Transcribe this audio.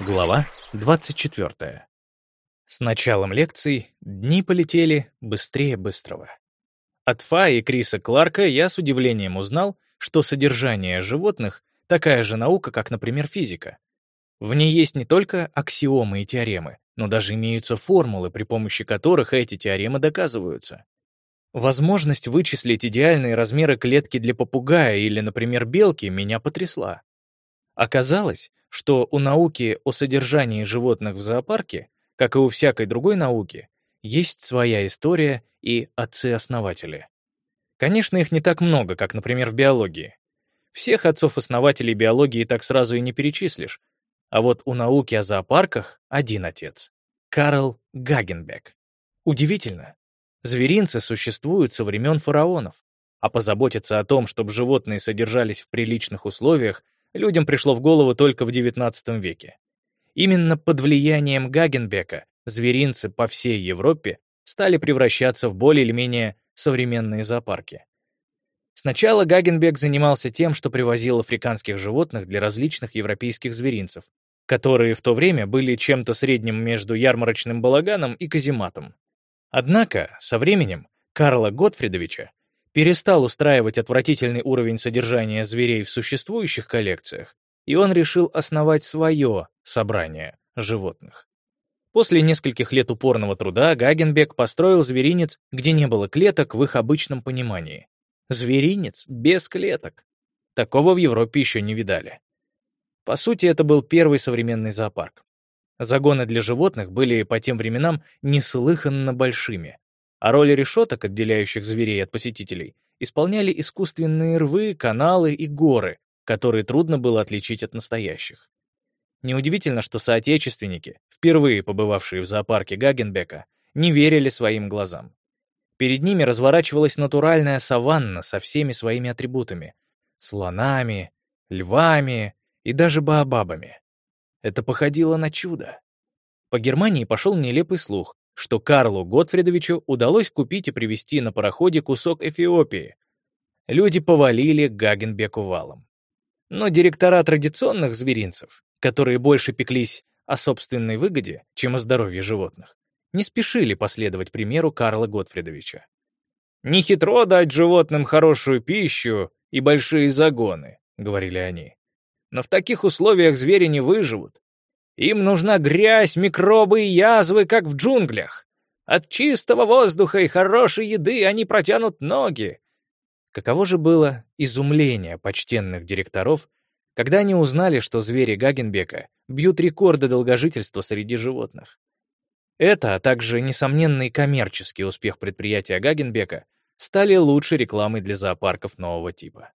Глава 24. С началом лекций дни полетели быстрее быстрого. От Фа и Криса Кларка я с удивлением узнал, что содержание животных — такая же наука, как, например, физика. В ней есть не только аксиомы и теоремы, но даже имеются формулы, при помощи которых эти теоремы доказываются. Возможность вычислить идеальные размеры клетки для попугая или, например, белки меня потрясла. Оказалось, что у науки о содержании животных в зоопарке, как и у всякой другой науки, есть своя история и отцы-основатели. Конечно, их не так много, как, например, в биологии. Всех отцов-основателей биологии так сразу и не перечислишь. А вот у науки о зоопарках один отец — Карл Гагенбек. Удивительно. Зверинцы существуют со времен фараонов, а позаботиться о том, чтобы животные содержались в приличных условиях, людям пришло в голову только в XIX веке. Именно под влиянием Гагенбека зверинцы по всей Европе стали превращаться в более или менее современные зоопарки. Сначала Гагенбек занимался тем, что привозил африканских животных для различных европейских зверинцев, которые в то время были чем-то средним между ярмарочным балаганом и казематом. Однако, со временем, Карла Готфридовича перестал устраивать отвратительный уровень содержания зверей в существующих коллекциях, и он решил основать свое собрание животных. После нескольких лет упорного труда Гагенбек построил зверинец, где не было клеток в их обычном понимании. Зверинец без клеток. Такого в Европе еще не видали. По сути, это был первый современный зоопарк. Загоны для животных были по тем временам неслыханно большими, а роли решеток, отделяющих зверей от посетителей, исполняли искусственные рвы, каналы и горы, которые трудно было отличить от настоящих. Неудивительно, что соотечественники, впервые побывавшие в зоопарке Гагенбека, не верили своим глазам. Перед ними разворачивалась натуральная саванна со всеми своими атрибутами — слонами, львами и даже баобабами. Это походило на чудо. По Германии пошел нелепый слух, что Карлу Готфридовичу удалось купить и привезти на пароходе кусок Эфиопии. Люди повалили Гагенбеку валом. Но директора традиционных зверинцев, которые больше пеклись о собственной выгоде, чем о здоровье животных, не спешили последовать примеру Карла Готфридовича. «Не хитро дать животным хорошую пищу и большие загоны», — говорили они. «Но в таких условиях звери не выживут. Им нужна грязь, микробы и язвы, как в джунглях. От чистого воздуха и хорошей еды они протянут ноги. Каково же было изумление почтенных директоров, когда они узнали, что звери Гагенбека бьют рекорды долгожительства среди животных. Это, а также несомненный коммерческий успех предприятия Гагенбека стали лучшей рекламой для зоопарков нового типа.